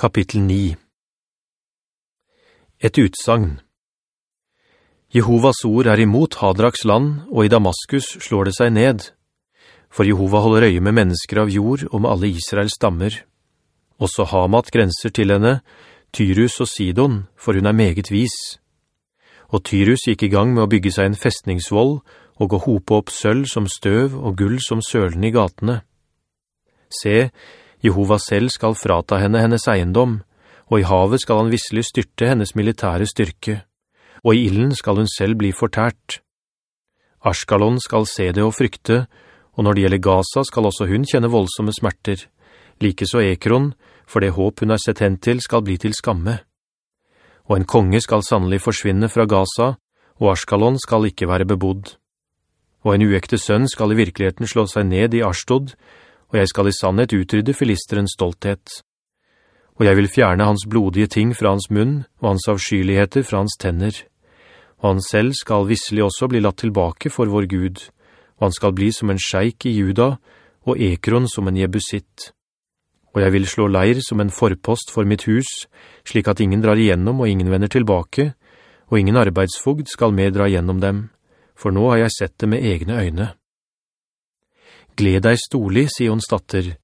Kapittel 9 Et utsagn Jehovas ord er imot Hadraks land, og i Damaskus slår det seg ned. For Jehova holder øye med mennesker av jord og med alle Israels stammer. Også Hamat grenser til henne, Tyrus og Sidon, for hun er meget vis. Og Tyrus gikk i gang med å bygge seg en festningsvoll, og å hope opp sølv som støv og gull som sølen i gatene. Se, Jehova selv skal frata henne hennes eiendom, og i havet skal han visselig styrte hennes militære styrke, og i illen skal hun selv bli fortært. Ashkalon skal se det og frykte, og når det gjelder Gaza skal også hun kjenne voldsomme smerter. like så Ekron, for det håp hun har sett hen til, skal bli til skamme. Og en konge skal sannelig forsvinne fra Gaza, og Ashkalon skal ikke være bebodd. Og en uekte sønn skal i virkeligheten slå seg ned i Ashtod, og jeg skal i sannhet utrydde filisterens stolthet. Og jeg vil fjerne hans blodige ting fra hans munn, og hans avskyligheter fra hans tenner. Og han selv skal visselig også bli latt tilbake for vår Gud, og han skal bli som en sjeik i Juda, og Ekron som en jebusitt. Og jeg vil slå leir som en forpost for mitt hus, slik at ingen drar igjennom og ingen vender tilbake, og ingen arbeidsfogd skal med dra igjennom dem, for nå har jeg sett det med egne øyne.» Gled deg stolig, Sions datter.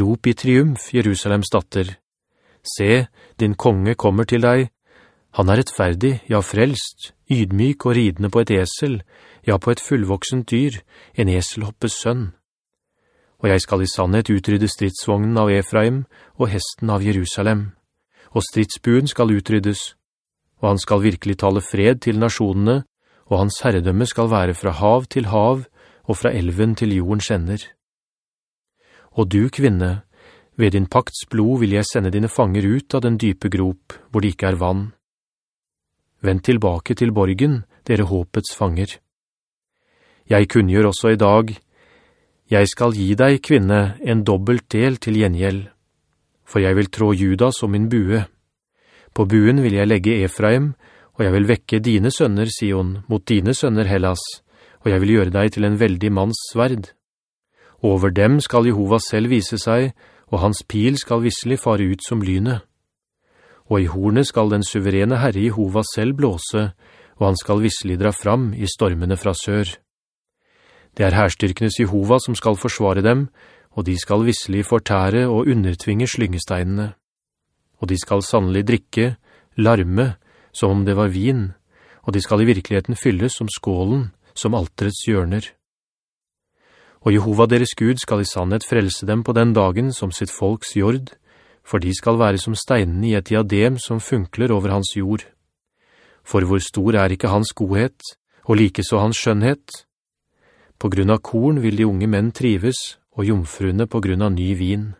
Rop i triumf, Jerusalems datter. Se, din konge kommer til deg. Han er rettferdig, ja frelst, ydmyk og ridende på et esel, ja på et fullvoksent dyr, en eselhoppes sønn. Og jeg skal i sannhet utrydde stridsvognen av Efraim og hesten av Jerusalem. Og stridsbuen skal utryddes, og han skal virkelig tale fred til nasjonene, og hans herredømme skal være fra hav til hav, og fra elven til jordens ender. Og du, kvinne, ved din pakts blod vil jeg sende dine fanger ut av den dype grop, hvor det ikke er vann. Vend tilbake til borgen, dere håpets fanger. Jeg kunngjør også i dag, jeg skal gi deg, kvinne, en dobbelt del til gjengjeld, for jeg vil trå Juda som min bue. På buen vil jeg legge Efraim, og jeg vil vekke dine sønner, Sion, mot dine sønner, Hellas, og jeg vil gjøre deg til en veldig manns sverd. Over dem skal Jehova selv vise seg, og hans pil skal visselig fare ut som lynet. Og i hornet skal den suverene Herre Jehova selv blåse, og han skal visselig dra fram i stormene fra sør. Det er herstyrkenes Jehova som skal forsvare dem, og de skal visselig fortære og undertvinge slyngesteinene. Og de skal sannelig drikke, larme, som om det var vin, og de skal i virkeligheten fylles som skålen, som alterets hjørner. Og Jehova deres Gud skal i sannhet frelse dem på den dagen som sitt folks jord, for de skal være som steinene i et diadem som funkler over hans jord. For hvor stor er ikke hans godhet, og like så hans skjønnhet? På grunn av korn vil de unge menn trives, og jomfruene på grunn av ny vin.